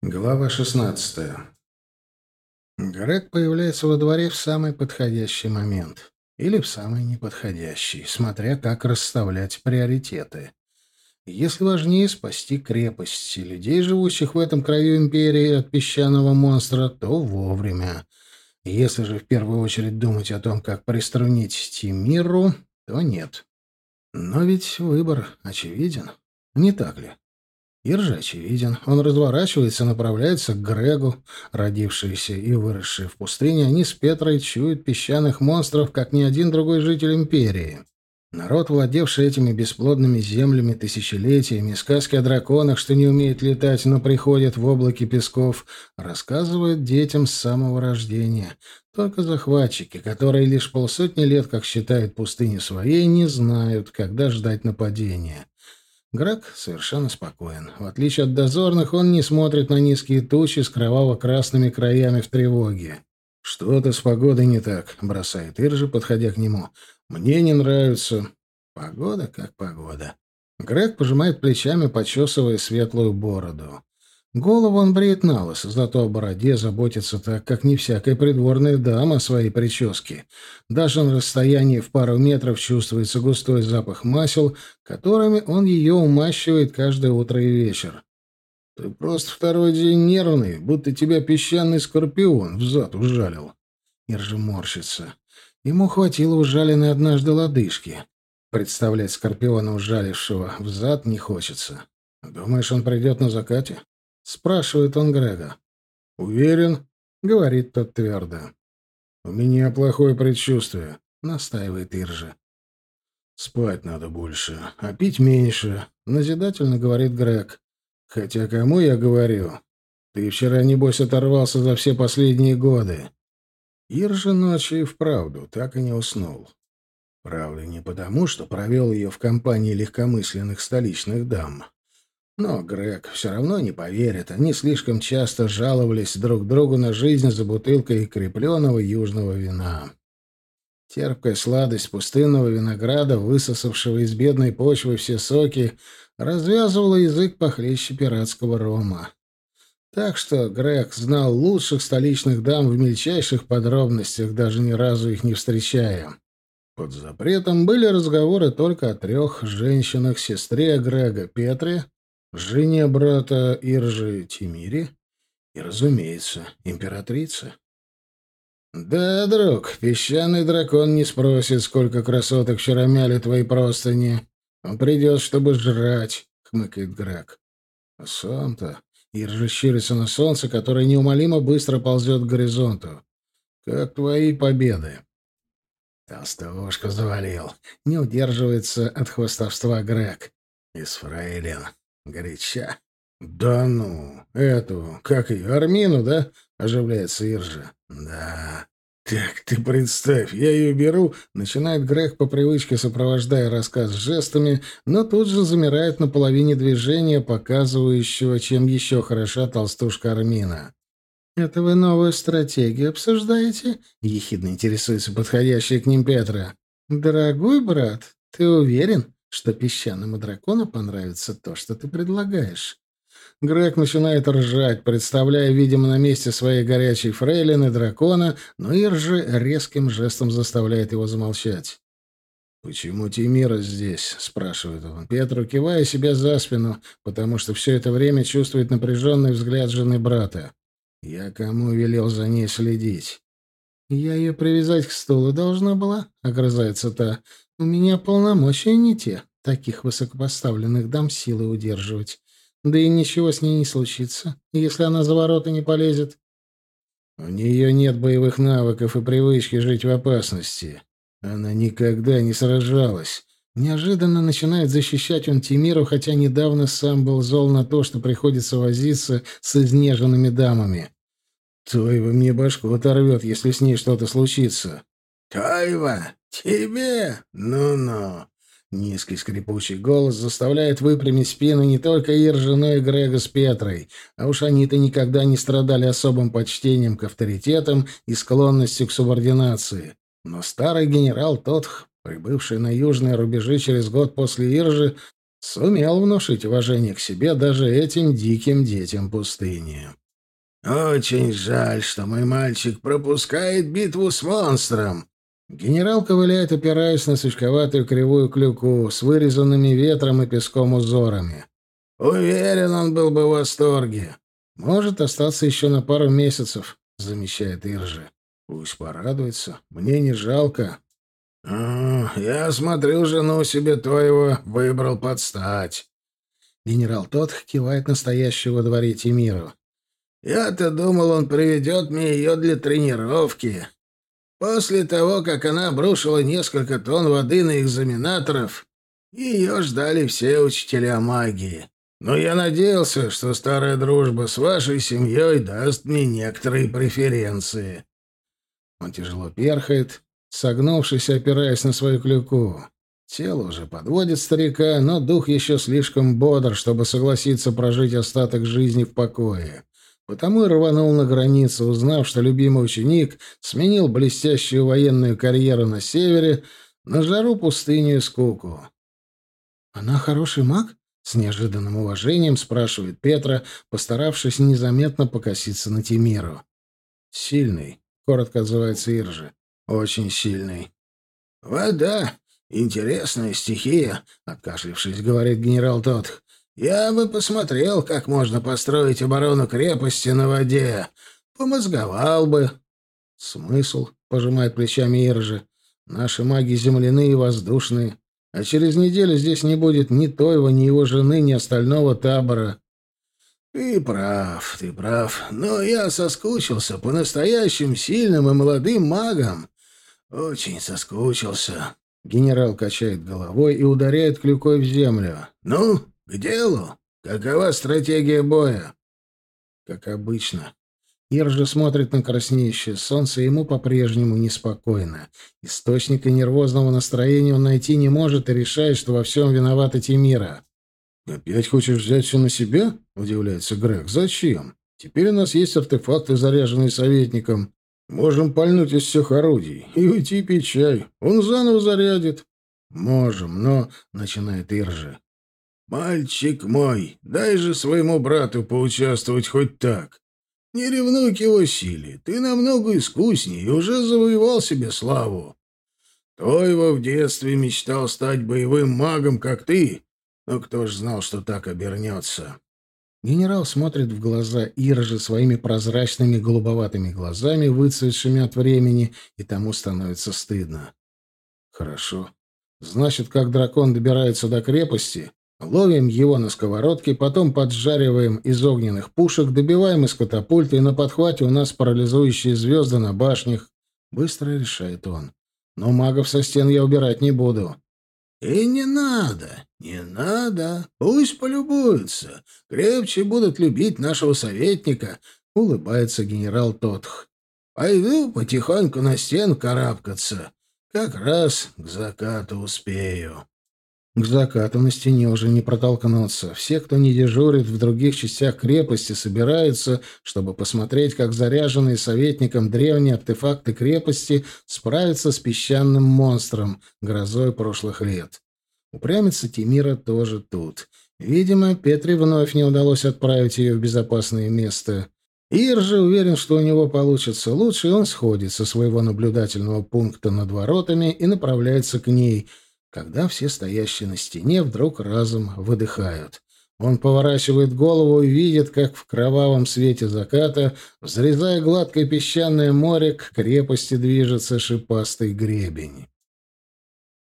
Глава 16. Грег появляется во дворе в самый подходящий момент. Или в самый неподходящий, смотря как расставлять приоритеты. Если важнее спасти крепость и людей, живущих в этом краю империи от песчаного монстра, то вовремя. Если же в первую очередь думать о том, как приструнить Тимиру, то нет. Но ведь выбор очевиден, не так ли? Иржа очевиден. Он разворачивается, направляется к Грегу. Родившиеся и выросшие в пустыне, они с Петрой чуют песчаных монстров, как ни один другой житель империи. Народ, владевший этими бесплодными землями тысячелетиями, сказки о драконах, что не умеют летать, но приходят в облаке песков, рассказывают детям с самого рождения. Только захватчики, которые лишь полсотни лет, как считают пустыню своей, не знают, когда ждать нападения. Грак совершенно спокоен. В отличие от дозорных, он не смотрит на низкие тучи с кроваво-красными краями в тревоге. «Что-то с погодой не так», — бросает Иржи, подходя к нему. «Мне не нравится». «Погода как погода». Грег пожимает плечами, почесывая светлую бороду. Голову он бреет на лысо, зато о бороде заботится так, как не всякая придворная дама о своей прическе. Даже на расстоянии в пару метров чувствуется густой запах масел, которыми он ее умащивает каждое утро и вечер. «Ты просто второй день нервный, будто тебя песчаный скорпион в зад ужалил». Иржи морщится. Ему хватило ужаленной однажды лодыжки. Представлять скорпиона, ужалившего в зад, не хочется. Думаешь, он придет на закате? Спрашивает он Грега. «Уверен?» — говорит тот твердо. «У меня плохое предчувствие», — настаивает Иржи. «Спать надо больше, а пить меньше», — назидательно говорит Грег. «Хотя кому я говорю? Ты вчера, небось, оторвался за все последние годы». Иржи ночью и вправду так и не уснул. Правда, не потому, что провел ее в компании легкомысленных столичных дам. Но Грег все равно не поверит. Они слишком часто жаловались друг другу на жизнь за бутылкой крепленного южного вина. Терпкая сладость пустынного винограда, высосавшего из бедной почвы все соки, развязывала язык похлеще пиратского рома. Так что Грег знал лучших столичных дам в мельчайших подробностях, даже ни разу их не встречая. Под запретом были разговоры только о трех женщинах, сестре Грега Петре, жене брата Иржи Тимири и, разумеется, императрица. «Да, друг, песчаный дракон не спросит, сколько красоток вчера мяли твои простыни. Он придет, чтобы жрать», — хмыкает Грак. «А сам-то...» — Иржи щурится на солнце, которое неумолимо быстро ползет к горизонту. «Как твои победы?» Толстовушка завалил. Не удерживается от хвостовства Грег. Из фрейлин. Горяча. «Да ну, эту, как ее, Армину, да?» — оживляется Иржа. «Да». «Так ты представь, я ее беру», — начинает Грег по привычке, сопровождая рассказ жестами, но тут же замирает на половине движения, показывающего, чем еще хороша толстушка Армина. «Это вы новую стратегию обсуждаете?» — ехидно интересуется подходящая к ним Петра. «Дорогой брат, ты уверен, что песчаному дракону понравится то, что ты предлагаешь. Грег начинает ржать, представляя, видимо, на месте своей горячей фрейлины дракона, но Иржи резким жестом заставляет его замолчать. «Почему Тимира здесь?» — спрашивает он. Петру, кивая себя за спину, потому что все это время чувствует напряженный взгляд жены брата. «Я кому велел за ней следить?» «Я ее привязать к стулу должна была?» — огрызается та. У меня полномочия не те, таких высокопоставленных дам силы удерживать. Да и ничего с ней не случится, если она за ворота не полезет. У нее нет боевых навыков и привычки жить в опасности. Она никогда не сражалась. Неожиданно начинает защищать он Тимиру, хотя недавно сам был зол на то, что приходится возиться с изнеженными дамами. Тойва мне башку оторвет, если с ней что-то случится. «Тойва, тебе? Ну-ну!» Низкий скрипучий голос заставляет выпрямить спину не только Иржи, но и Грега с Петрой, а уж они-то никогда не страдали особым почтением к авторитетам и склонностью к субординации. Но старый генерал Тотх, прибывший на южные рубежи через год после Иржи, Сумел внушить уважение к себе даже этим диким детям пустыни. «Очень жаль, что мой мальчик пропускает битву с монстром», Генерал ковыляет, опираясь на сучковатую кривую клюку с вырезанными ветром и песком узорами. Уверен, он был бы в восторге. Может остаться еще на пару месяцев, замечает Иржи. Пусть порадуется. Мне не жалко. А, я смотрю, жену себе твоего выбрал под стать. Генерал тот кивает настоящего во дворе Тимиру. Я-то думал, он приведет мне ее для тренировки. После того, как она обрушила несколько тонн воды на экзаменаторов, ее ждали все учителя магии. Но я надеялся, что старая дружба с вашей семьей даст мне некоторые преференции. Он тяжело перхает, согнувшись, опираясь на свою клюку. Тело уже подводит старика, но дух еще слишком бодр, чтобы согласиться прожить остаток жизни в покое. Потому и рванул на границу, узнав, что любимый ученик сменил блестящую военную карьеру на севере на жару, пустыню и скуку. «Она хороший маг?» — с неожиданным уважением спрашивает Петра, постаравшись незаметно покоситься на Тимиру. «Сильный», — коротко отзывается Иржи. «Очень сильный». «Вода — интересная стихия», — откашлившись, говорит генерал тот. Я бы посмотрел, как можно построить оборону крепости на воде. Помозговал бы. Смысл, пожимает плечами Иржи. Наши маги земляные и воздушные. А через неделю здесь не будет ни Тойва, ни его жены, ни остального табора. Ты прав, ты прав. Но я соскучился по настоящим сильным и молодым магам. Очень соскучился. Генерал качает головой и ударяет клюкой в землю. Ну, «К делу! Какова стратегия боя?» Как обычно. Ир смотрит на краснеющее солнце, ему по-прежнему неспокойно. Источника нервозного настроения он найти не может и решает, что во всем виновата Тимира. «Опять хочешь взять все на себя?» — удивляется Грег. «Зачем? Теперь у нас есть артефакты, заряженные советником. Можем пальнуть из всех орудий и уйти пить чай. Он заново зарядит». «Можем, но...» — начинает Иржи. «Мальчик мой, дай же своему брату поучаствовать хоть так. Не ревнуй к его силе, ты намного искуснее и уже завоевал себе славу. Тойва в детстве мечтал стать боевым магом, как ты, но кто ж знал, что так обернется?» Генерал смотрит в глаза Иржи своими прозрачными голубоватыми глазами, выцветшими от времени, и тому становится стыдно. «Хорошо. Значит, как дракон добирается до крепости, Ловим его на сковородке, потом поджариваем из огненных пушек, добиваем из катапульты, и на подхвате у нас парализующие звезды на башнях. Быстро решает он. Но магов со стен я убирать не буду. И не надо, не надо. Пусть полюбуются. Крепче будут любить нашего советника, улыбается генерал Тотх. Пойду потихоньку на стен карабкаться. Как раз к закату успею. К закату на стене уже не протолкнуться. Все, кто не дежурит в других частях крепости, собираются, чтобы посмотреть, как заряженные советником древние артефакты крепости справятся с песчаным монстром, грозой прошлых лет. Упрямится Тимира тоже тут. Видимо, Петре вновь не удалось отправить ее в безопасное место. Ир же уверен, что у него получится лучше, и он сходит со своего наблюдательного пункта над воротами и направляется к ней — когда все стоящие на стене вдруг разом выдыхают. Он поворачивает голову и видит, как в кровавом свете заката, взрезая гладкое песчаное море, к крепости движется шипастый гребень.